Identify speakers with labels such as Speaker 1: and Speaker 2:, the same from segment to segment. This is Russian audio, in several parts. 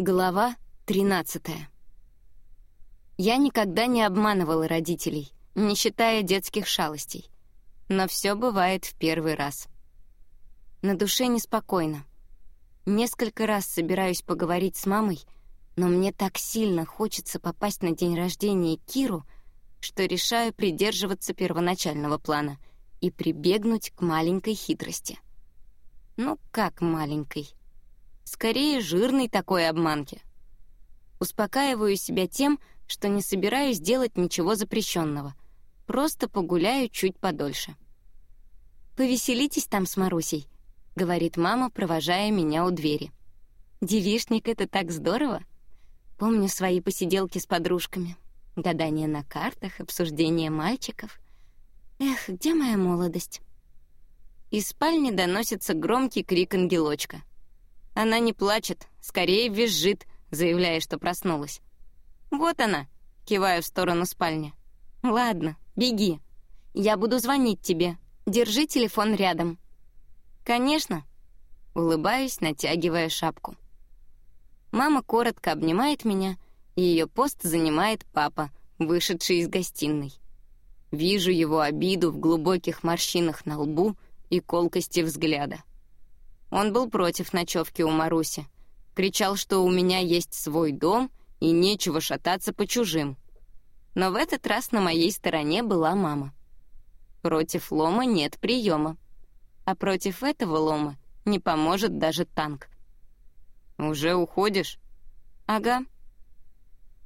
Speaker 1: Глава 13 Я никогда не обманывала родителей, не считая детских шалостей. Но все бывает в первый раз. На душе неспокойно. Несколько раз собираюсь поговорить с мамой, но мне так сильно хочется попасть на день рождения Киру, что решаю придерживаться первоначального плана и прибегнуть к маленькой хитрости. Ну, как маленькой? Скорее, жирной такой обманки. Успокаиваю себя тем, что не собираюсь делать ничего запрещенного. Просто погуляю чуть подольше. «Повеселитесь там с Марусей», — говорит мама, провожая меня у двери. «Девишник — это так здорово!» Помню свои посиделки с подружками. Гадание на картах, обсуждение мальчиков. Эх, где моя молодость? Из спальни доносится громкий крик ангелочка. Она не плачет, скорее визжит, заявляя, что проснулась. «Вот она!» — киваю в сторону спальни. «Ладно, беги. Я буду звонить тебе. Держи телефон рядом». «Конечно!» — улыбаюсь, натягивая шапку. Мама коротко обнимает меня, и ее пост занимает папа, вышедший из гостиной. Вижу его обиду в глубоких морщинах на лбу и колкости взгляда. Он был против ночевки у Маруси. Кричал, что у меня есть свой дом и нечего шататься по чужим. Но в этот раз на моей стороне была мама. Против лома нет приема. А против этого лома не поможет даже танк. «Уже уходишь?» «Ага».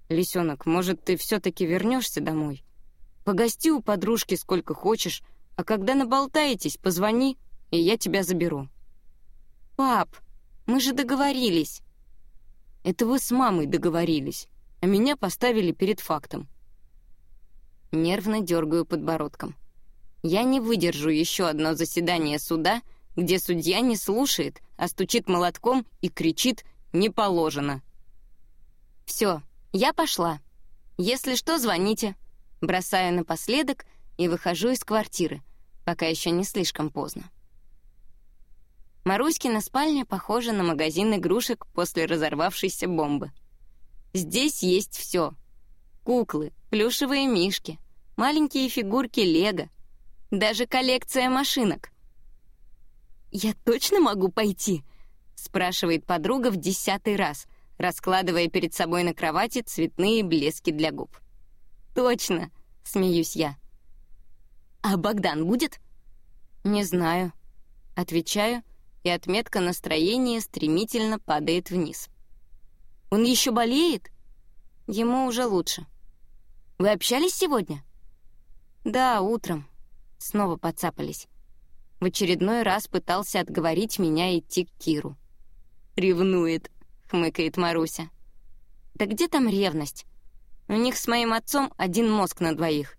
Speaker 1: «Лисенок, может, ты все-таки вернешься домой? Погости у подружки сколько хочешь, а когда наболтаетесь, позвони, и я тебя заберу». «Пап, мы же договорились». «Это вы с мамой договорились, а меня поставили перед фактом». Нервно дергаю подбородком. Я не выдержу еще одно заседание суда, где судья не слушает, а стучит молотком и кричит «не положено». «Все, я пошла. Если что, звоните». Бросаю напоследок и выхожу из квартиры, пока еще не слишком поздно. Маруськина спальня похожа на магазин игрушек после разорвавшейся бомбы. Здесь есть все: Куклы, плюшевые мишки, маленькие фигурки лего, даже коллекция машинок. «Я точно могу пойти?» — спрашивает подруга в десятый раз, раскладывая перед собой на кровати цветные блески для губ. «Точно!» — смеюсь я. «А Богдан будет?» «Не знаю». Отвечаю, и отметка настроения стремительно падает вниз. «Он еще болеет?» «Ему уже лучше». «Вы общались сегодня?» «Да, утром». Снова подцапались. В очередной раз пытался отговорить меня идти к Киру. «Ревнует», — хмыкает Маруся. «Да где там ревность? У них с моим отцом один мозг на двоих.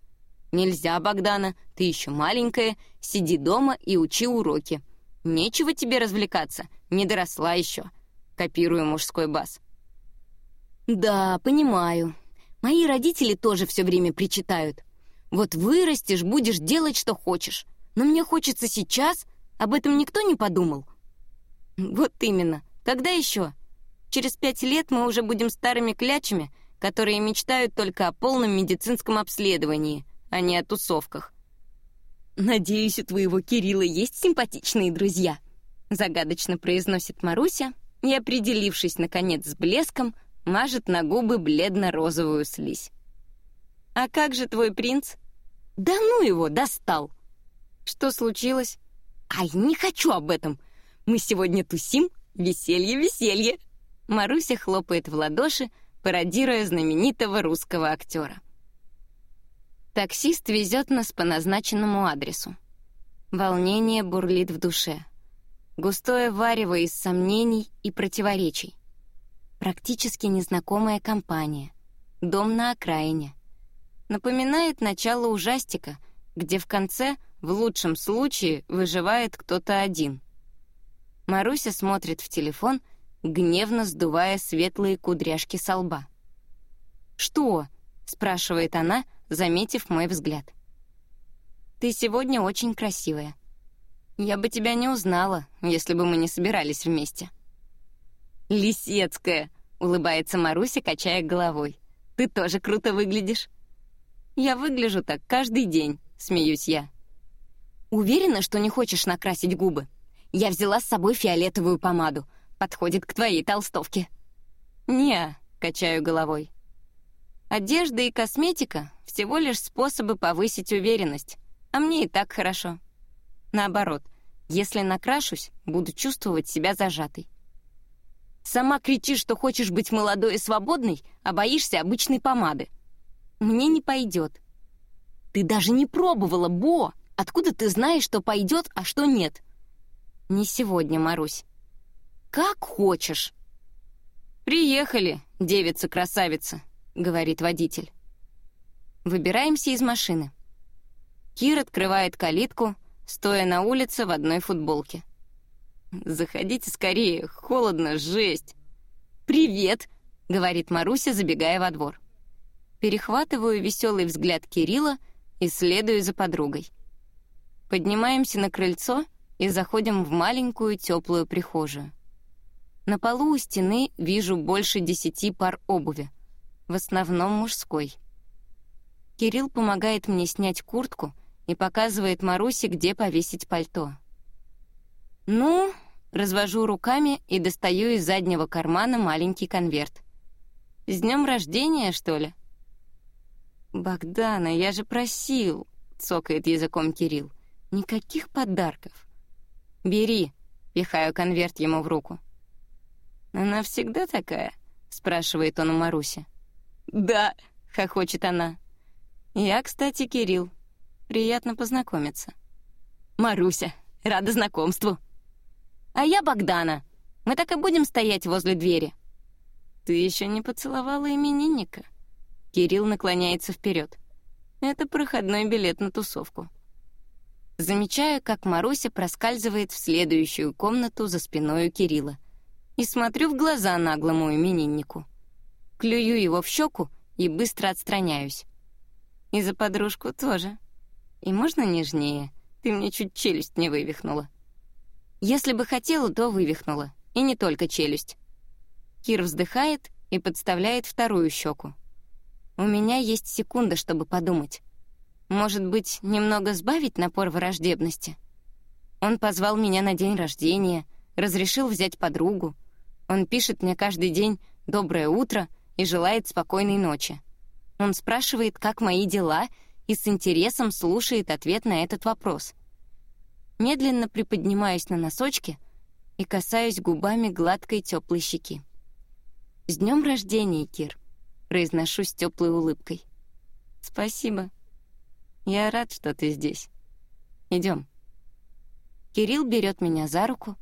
Speaker 1: Нельзя, Богдана, ты еще маленькая, сиди дома и учи уроки. Нечего тебе развлекаться, не доросла еще. Копирую мужской бас. Да, понимаю. Мои родители тоже все время причитают. Вот вырастешь, будешь делать, что хочешь. Но мне хочется сейчас, об этом никто не подумал. Вот именно. Когда еще? Через пять лет мы уже будем старыми клячами, которые мечтают только о полном медицинском обследовании, а не о тусовках. «Надеюсь, у твоего Кирилла есть симпатичные друзья», — загадочно произносит Маруся и, определившись, наконец, с блеском, мажет на губы бледно-розовую слизь. «А как же твой принц?» «Да ну его, достал!» «Что случилось?» «Ай, не хочу об этом! Мы сегодня тусим, веселье, веселье!» Маруся хлопает в ладоши, пародируя знаменитого русского актера. Таксист везет нас по назначенному адресу. Волнение бурлит в душе. Густое варево из сомнений и противоречий. Практически незнакомая компания. Дом на окраине. Напоминает начало ужастика, где в конце, в лучшем случае, выживает кто-то один. Маруся смотрит в телефон, гневно сдувая светлые кудряшки со лба. «Что?» — спрашивает она, заметив мой взгляд. «Ты сегодня очень красивая. Я бы тебя не узнала, если бы мы не собирались вместе». «Лисецкая!» — улыбается Маруся, качая головой. «Ты тоже круто выглядишь». «Я выгляжу так каждый день», — смеюсь я. «Уверена, что не хочешь накрасить губы? Я взяла с собой фиолетовую помаду. Подходит к твоей толстовке». «Не», — качаю головой. «Одежда и косметика — всего лишь способы повысить уверенность, а мне и так хорошо. Наоборот, если накрашусь, буду чувствовать себя зажатой. Сама кричишь, что хочешь быть молодой и свободной, а боишься обычной помады. Мне не пойдет. Ты даже не пробовала, Бо! Откуда ты знаешь, что пойдет, а что нет? Не сегодня, Марусь. Как хочешь. Приехали, девица-красавица, говорит водитель. Выбираемся из машины. Кир открывает калитку, стоя на улице в одной футболке. «Заходите скорее, холодно, жесть!» «Привет!» — говорит Маруся, забегая во двор. Перехватываю веселый взгляд Кирилла и следую за подругой. Поднимаемся на крыльцо и заходим в маленькую теплую прихожую. На полу у стены вижу больше десяти пар обуви, в основном мужской. Кирилл помогает мне снять куртку и показывает Марусе, где повесить пальто. «Ну, Развожу руками и достаю из заднего кармана маленький конверт. «С днем рождения, что ли?» «Богдана, я же просил», — цокает языком Кирилл. «Никаких подарков». «Бери», — пихаю конверт ему в руку. «Она всегда такая?» — спрашивает он у Маруси. «Да», — хохочет она. «Я, кстати, Кирилл. Приятно познакомиться». «Маруся, рада знакомству», а я Богдана. Мы так и будем стоять возле двери. Ты еще не поцеловала именинника. Кирилл наклоняется вперед. Это проходной билет на тусовку. Замечаю, как Маруся проскальзывает в следующую комнату за спиной у Кирилла. И смотрю в глаза наглому имениннику. Клюю его в щеку и быстро отстраняюсь. И за подружку тоже. И можно нежнее? Ты мне чуть челюсть не вывихнула. Если бы хотела, то вывихнула. И не только челюсть. Кир вздыхает и подставляет вторую щеку. У меня есть секунда, чтобы подумать. Может быть, немного сбавить напор враждебности? Он позвал меня на день рождения, разрешил взять подругу. Он пишет мне каждый день «доброе утро» и желает спокойной ночи. Он спрашивает, как мои дела, и с интересом слушает ответ на этот вопрос — медленно приподнимаюсь на носочки и касаюсь губами гладкой теплой щеки. «С днем рождения, Кир!» — произношу с теплой улыбкой. «Спасибо. Я рад, что ты здесь. Идем. Кирилл берет меня за руку,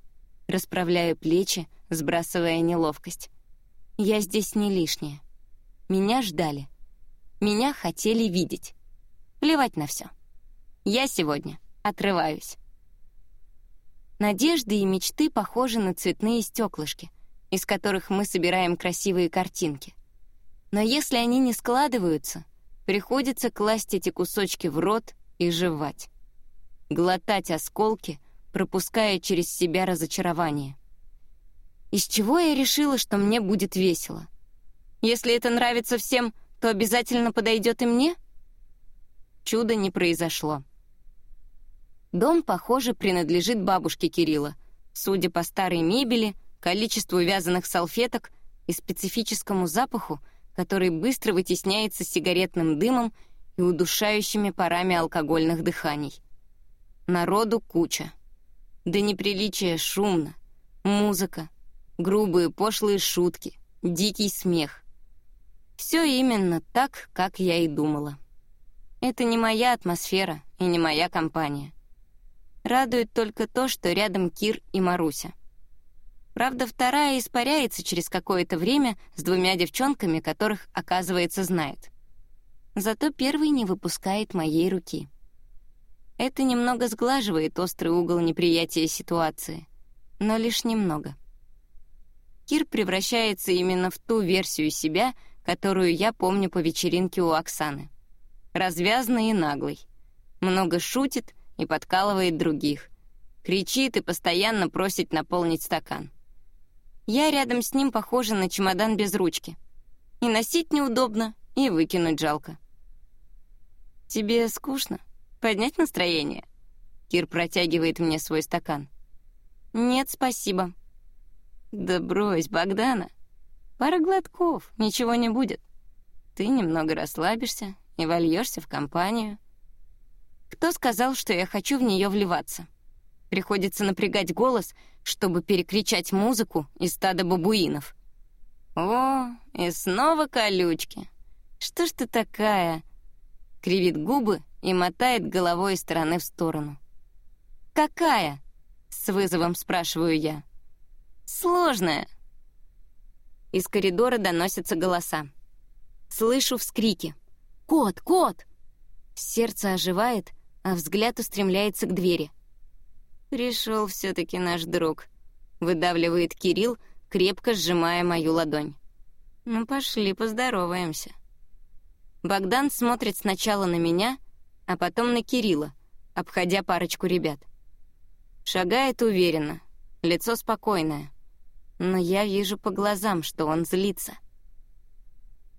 Speaker 1: расправляя плечи, сбрасывая неловкость. Я здесь не лишняя. Меня ждали. Меня хотели видеть. Плевать на все. Я сегодня отрываюсь. Надежды и мечты похожи на цветные стеклышки, из которых мы собираем красивые картинки. Но если они не складываются, приходится класть эти кусочки в рот и жевать. Глотать осколки, пропуская через себя разочарование. Из чего я решила, что мне будет весело? Если это нравится всем, то обязательно подойдет и мне? Чудо не произошло. Дом, похоже, принадлежит бабушке Кирилла, судя по старой мебели, количеству вязаных салфеток и специфическому запаху, который быстро вытесняется сигаретным дымом и удушающими парами алкогольных дыханий. Народу куча. До неприличия шумно. Музыка, грубые пошлые шутки, дикий смех. Все именно так, как я и думала. Это не моя атмосфера и не моя компания. Радует только то, что рядом Кир и Маруся. Правда, вторая испаряется через какое-то время с двумя девчонками, которых, оказывается, знает. Зато первый не выпускает моей руки. Это немного сглаживает острый угол неприятия ситуации, но лишь немного. Кир превращается именно в ту версию себя, которую я помню по вечеринке у Оксаны. Развязный и наглый. Много шутит — и подкалывает других. Кричит и постоянно просит наполнить стакан. Я рядом с ним похожа на чемодан без ручки. И носить неудобно, и выкинуть жалко. «Тебе скучно? Поднять настроение?» Кир протягивает мне свой стакан. «Нет, спасибо». «Да брось, Богдана. Пара глотков, ничего не будет. Ты немного расслабишься и вольешься в компанию». Кто сказал, что я хочу в нее вливаться? Приходится напрягать голос, чтобы перекричать музыку из стада бабуинов. «О, и снова колючки! Что ж ты такая?» Кривит губы и мотает головой из стороны в сторону. «Какая?» — с вызовом спрашиваю я. «Сложная». Из коридора доносятся голоса. Слышу вскрики. «Кот! Кот!» Сердце оживает, а взгляд устремляется к двери — Пришел все-таки наш друг. Выдавливает Кирилл, крепко сжимая мою ладонь. Ну, пошли, поздороваемся. Богдан смотрит сначала на меня, а потом на Кирилла, обходя парочку ребят. Шагает уверенно, лицо спокойное. Но я вижу по глазам, что он злится.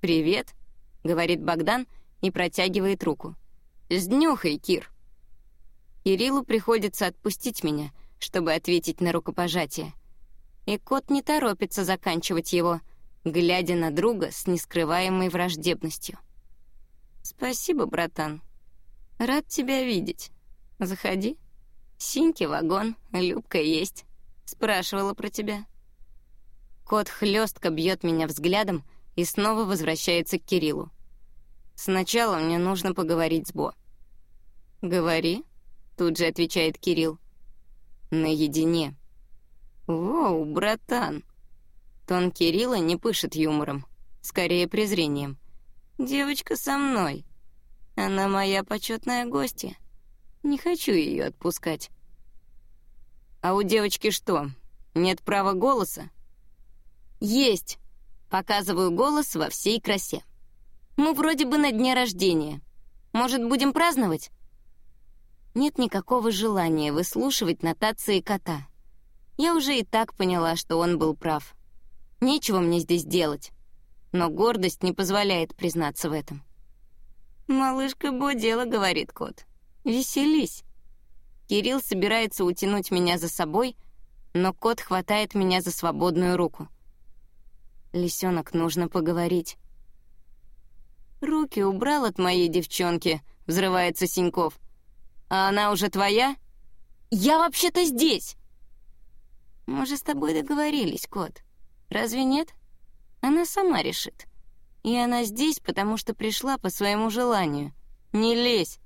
Speaker 1: «Привет», — говорит Богдан и протягивает руку. «С днюхой, Кир». Кириллу приходится отпустить меня, чтобы ответить на рукопожатие. И кот не торопится заканчивать его, глядя на друга с нескрываемой враждебностью. «Спасибо, братан. Рад тебя видеть. Заходи. Синьки вагон, Любка есть. Спрашивала про тебя». Кот хлестко бьет меня взглядом и снова возвращается к Кириллу. «Сначала мне нужно поговорить с Бо». «Говори», Тут же отвечает Кирилл. Наедине. Воу, братан. Тон Кирилла не пышет юмором, скорее презрением. Девочка со мной. Она моя почетная гостья. Не хочу ее отпускать. А у девочки что, нет права голоса? Есть. Показываю голос во всей красе. Мы вроде бы на дне рождения. Может, будем праздновать? нет никакого желания выслушивать нотации кота. Я уже и так поняла, что он был прав. Нечего мне здесь делать. Но гордость не позволяет признаться в этом. «Малышка Бо дело», — говорит кот. «Веселись». Кирилл собирается утянуть меня за собой, но кот хватает меня за свободную руку. «Лисенок, нужно поговорить». «Руки убрал от моей девчонки», — взрывается Синьков. А она уже твоя? Я вообще-то здесь. Мы же с тобой договорились, кот. Разве нет? Она сама решит. И она здесь, потому что пришла по своему желанию. Не лезь.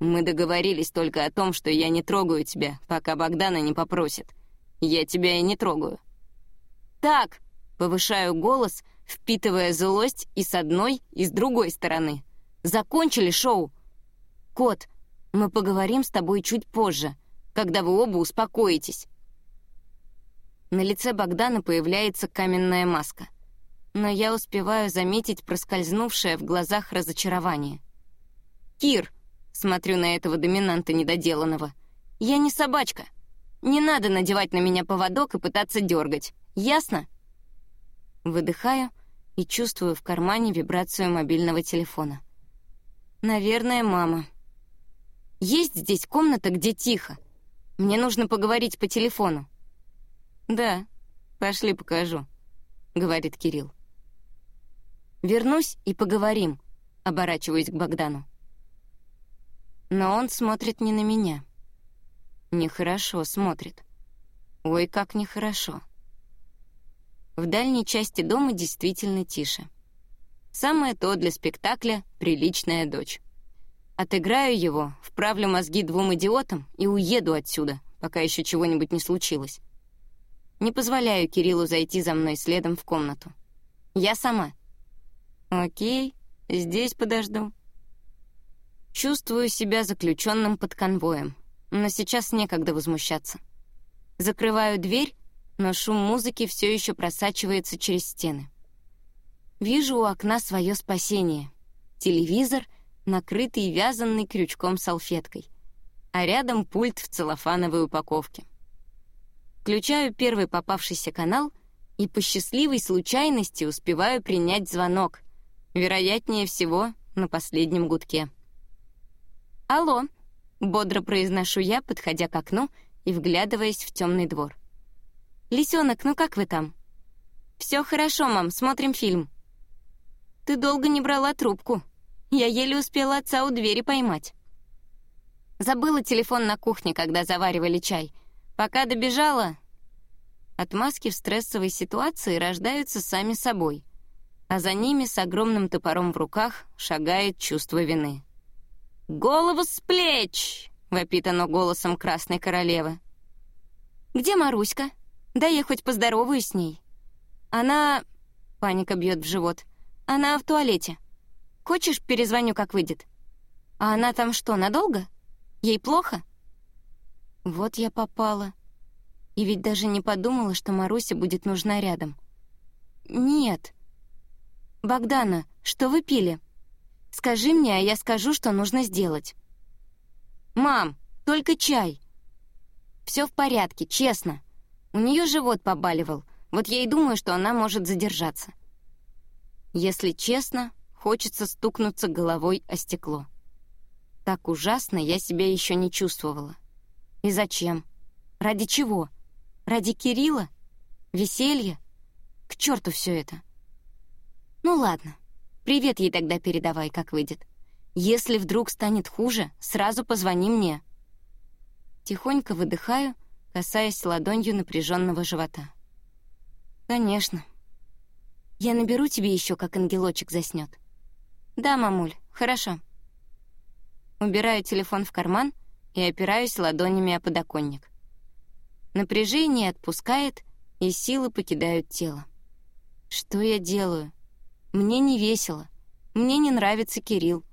Speaker 1: Мы договорились только о том, что я не трогаю тебя, пока Богдана не попросит. Я тебя и не трогаю. Так, повышаю голос, впитывая злость и с одной, и с другой стороны. Закончили шоу. Кот, мы поговорим с тобой чуть позже, когда вы оба успокоитесь». На лице Богдана появляется каменная маска. Но я успеваю заметить проскользнувшее в глазах разочарование. «Кир!» — смотрю на этого доминанта недоделанного. «Я не собачка. Не надо надевать на меня поводок и пытаться дергать. Ясно?» Выдыхаю и чувствую в кармане вибрацию мобильного телефона. «Наверное, мама». Есть здесь комната, где тихо. Мне нужно поговорить по телефону». «Да, пошли покажу», — говорит Кирилл. «Вернусь и поговорим», — оборачиваюсь к Богдану. Но он смотрит не на меня. Нехорошо смотрит. Ой, как нехорошо. В дальней части дома действительно тише. Самое то для спектакля «Приличная дочь». Отыграю его, вправлю мозги двум идиотам и уеду отсюда, пока еще чего-нибудь не случилось. Не позволяю Кириллу зайти за мной следом в комнату. Я сама. Окей, здесь подожду. Чувствую себя заключенным под конвоем, но сейчас некогда возмущаться. Закрываю дверь, но шум музыки все еще просачивается через стены. Вижу у окна свое спасение. Телевизор — накрытый вязанный крючком салфеткой, а рядом пульт в целлофановой упаковке. Включаю первый попавшийся канал и по счастливой случайности успеваю принять звонок. Вероятнее всего, на последнем гудке. «Алло», — бодро произношу я, подходя к окну и вглядываясь в темный двор. «Лисенок, ну как вы там?» «Все хорошо, мам, смотрим фильм». «Ты долго не брала трубку. Я еле успела отца у двери поймать». Забыла телефон на кухне, когда заваривали чай. Пока добежала... Отмазки в стрессовой ситуации рождаются сами собой, а за ними с огромным топором в руках шагает чувство вины. «Голову с плеч!» — вопит оно голосом Красной Королевы. «Где Маруська? Да я хоть поздороваюсь с ней». «Она...» — паника бьет в живот. «Она в туалете. Хочешь, перезвоню, как выйдет?» «А она там что, надолго?» Ей плохо? Вот я попала. И ведь даже не подумала, что Маруся будет нужна рядом. Нет. Богдана, что вы пили? Скажи мне, а я скажу, что нужно сделать. Мам, только чай. Все в порядке, честно. У нее живот побаливал. Вот я и думаю, что она может задержаться. Если честно, хочется стукнуться головой о стекло. Так ужасно я себя еще не чувствовала. И зачем? Ради чего? Ради Кирилла? Веселья? К черту все это. Ну ладно, привет ей тогда передавай, как выйдет. Если вдруг станет хуже, сразу позвони мне. Тихонько выдыхаю, касаясь ладонью напряженного живота. Конечно. Я наберу тебе еще, как ангелочек заснет. Да, мамуль, хорошо. Убираю телефон в карман и опираюсь ладонями о подоконник. Напряжение отпускает, и силы покидают тело. Что я делаю? Мне не весело. Мне не нравится Кирилл.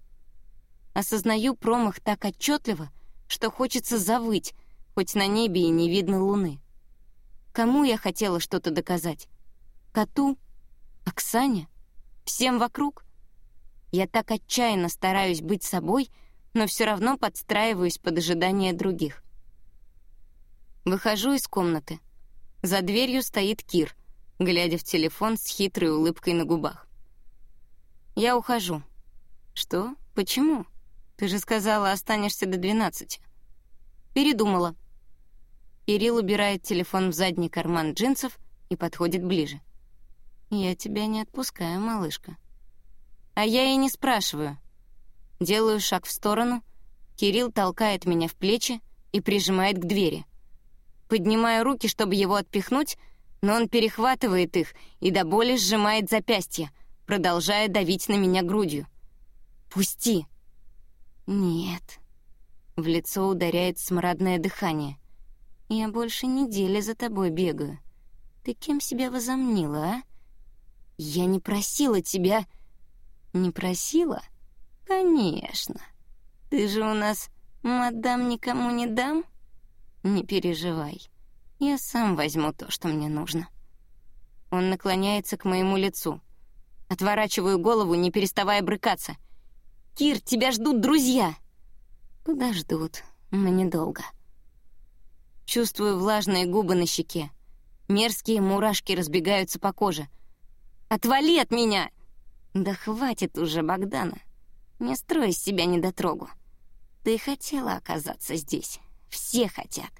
Speaker 1: Осознаю промах так отчетливо, что хочется завыть, хоть на небе и не видно луны. Кому я хотела что-то доказать? Коту? Оксане? Всем вокруг? Я так отчаянно стараюсь быть собой — но все равно подстраиваюсь под ожидания других. Выхожу из комнаты. За дверью стоит Кир, глядя в телефон с хитрой улыбкой на губах. Я ухожу. Что? Почему? Ты же сказала, останешься до двенадцати. Передумала. Кирилл убирает телефон в задний карман джинсов и подходит ближе. Я тебя не отпускаю, малышка. А я и не спрашиваю. Делаю шаг в сторону. Кирилл толкает меня в плечи и прижимает к двери. Поднимаю руки, чтобы его отпихнуть, но он перехватывает их и до боли сжимает запястье, продолжая давить на меня грудью. «Пусти!» «Нет». В лицо ударяет смрадное дыхание. «Я больше недели за тобой бегаю. Ты кем себя возомнила, а?» «Я не просила тебя...» «Не просила?» «Конечно. Ты же у нас мадам никому не дам?» «Не переживай. Я сам возьму то, что мне нужно». Он наклоняется к моему лицу. Отворачиваю голову, не переставая брыкаться. «Кир, тебя ждут друзья!» «Подождут, но недолго». Чувствую влажные губы на щеке. Мерзкие мурашки разбегаются по коже. «Отвали от меня!» «Да хватит уже, Богдана!» Не строй из себя недотрогу. Ты хотела оказаться здесь. Все хотят.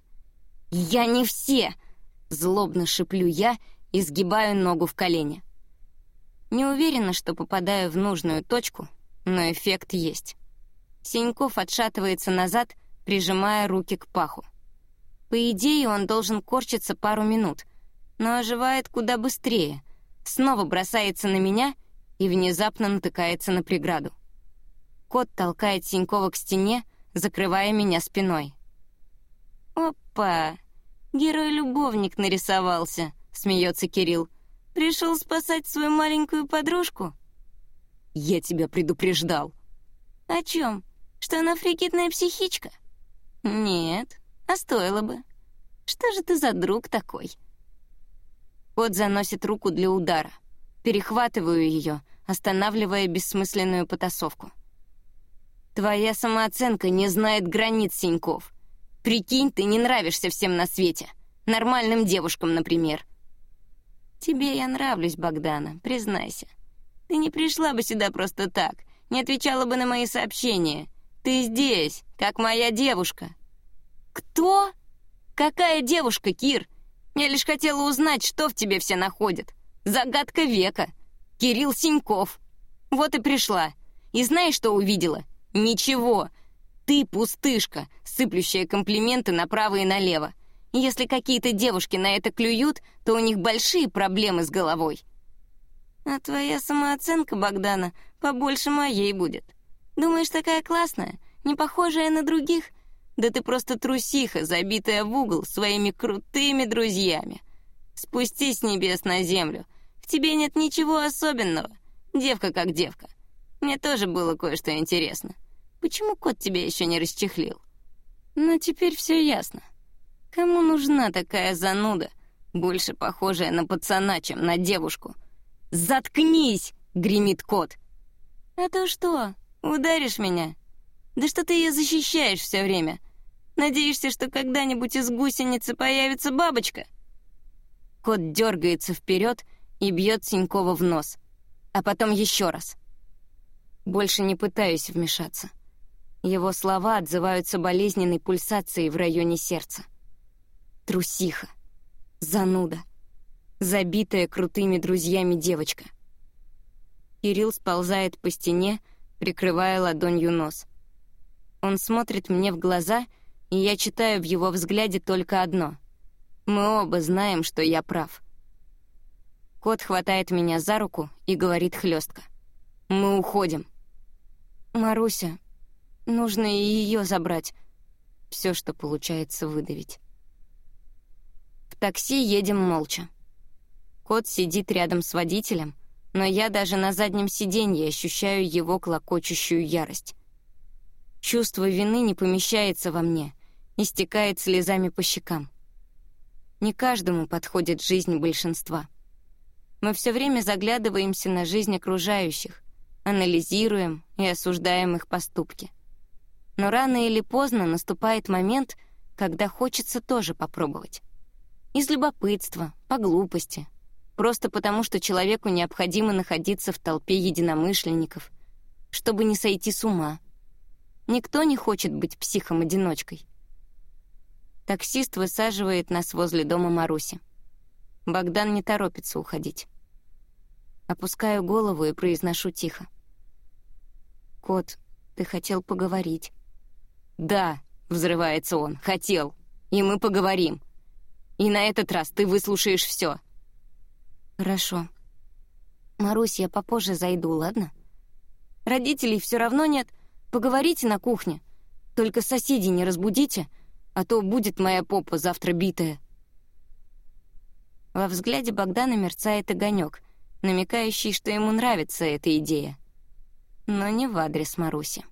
Speaker 1: Я не все! Злобно шиплю я и сгибаю ногу в колене. Не уверена, что попадаю в нужную точку, но эффект есть. Синьков отшатывается назад, прижимая руки к паху. По идее, он должен корчиться пару минут, но оживает куда быстрее, снова бросается на меня и внезапно натыкается на преграду. Кот толкает Синькова к стене, закрывая меня спиной. «Опа! Герой-любовник нарисовался», — смеется Кирилл. «Пришел спасать свою маленькую подружку?» «Я тебя предупреждал». «О чем? Что она фрикитная психичка?» «Нет, а стоило бы. Что же ты за друг такой?» Кот заносит руку для удара. Перехватываю ее, останавливая бессмысленную потасовку. Твоя самооценка не знает границ, Синьков. Прикинь, ты не нравишься всем на свете. Нормальным девушкам, например. Тебе я нравлюсь, Богдана, признайся. Ты не пришла бы сюда просто так, не отвечала бы на мои сообщения. Ты здесь, как моя девушка. Кто? Какая девушка, Кир? Я лишь хотела узнать, что в тебе все находят. Загадка века. Кирилл Синьков. Вот и пришла. И знаешь, что увидела? Ничего. Ты пустышка, сыплющая комплименты направо и налево. Если какие-то девушки на это клюют, то у них большие проблемы с головой. А твоя самооценка, Богдана, побольше моей будет. Думаешь, такая классная, не похожая на других? Да ты просто трусиха, забитая в угол своими крутыми друзьями. Спустись с небес на землю. В тебе нет ничего особенного. Девка как девка. Мне тоже было кое-что интересно. Почему кот тебя еще не расчехлил? Но теперь все ясно. Кому нужна такая зануда, больше похожая на пацана, чем на девушку? «Заткнись!» — гремит кот. «А то что, ударишь меня? Да что ты ее защищаешь все время? Надеешься, что когда-нибудь из гусеницы появится бабочка?» Кот дергается вперед и бьет Синькова в нос, а потом еще раз. Больше не пытаюсь вмешаться. Его слова отзываются болезненной пульсацией в районе сердца. Трусиха. Зануда. Забитая крутыми друзьями девочка. Кирилл сползает по стене, прикрывая ладонью нос. Он смотрит мне в глаза, и я читаю в его взгляде только одно. Мы оба знаем, что я прав. Кот хватает меня за руку и говорит хлестко. «Мы уходим». «Маруся, нужно и ее забрать». Все, что получается выдавить такси едем молча. Кот сидит рядом с водителем, но я даже на заднем сиденье ощущаю его клокочущую ярость. Чувство вины не помещается во мне, истекает слезами по щекам. Не каждому подходит жизнь большинства. Мы все время заглядываемся на жизнь окружающих, анализируем и осуждаем их поступки. Но рано или поздно наступает момент, когда хочется тоже попробовать. Из любопытства, по глупости. Просто потому, что человеку необходимо находиться в толпе единомышленников, чтобы не сойти с ума. Никто не хочет быть психом-одиночкой. Таксист высаживает нас возле дома Маруси. Богдан не торопится уходить. Опускаю голову и произношу тихо. «Кот, ты хотел поговорить?» «Да», — взрывается он, — «хотел. И мы поговорим. И на этот раз ты выслушаешь все. Хорошо. Марусь, я попозже зайду, ладно? Родителей все равно нет. Поговорите на кухне. Только соседей не разбудите, а то будет моя попа завтра битая. Во взгляде Богдана мерцает огонек, намекающий, что ему нравится эта идея. Но не в адрес Маруси.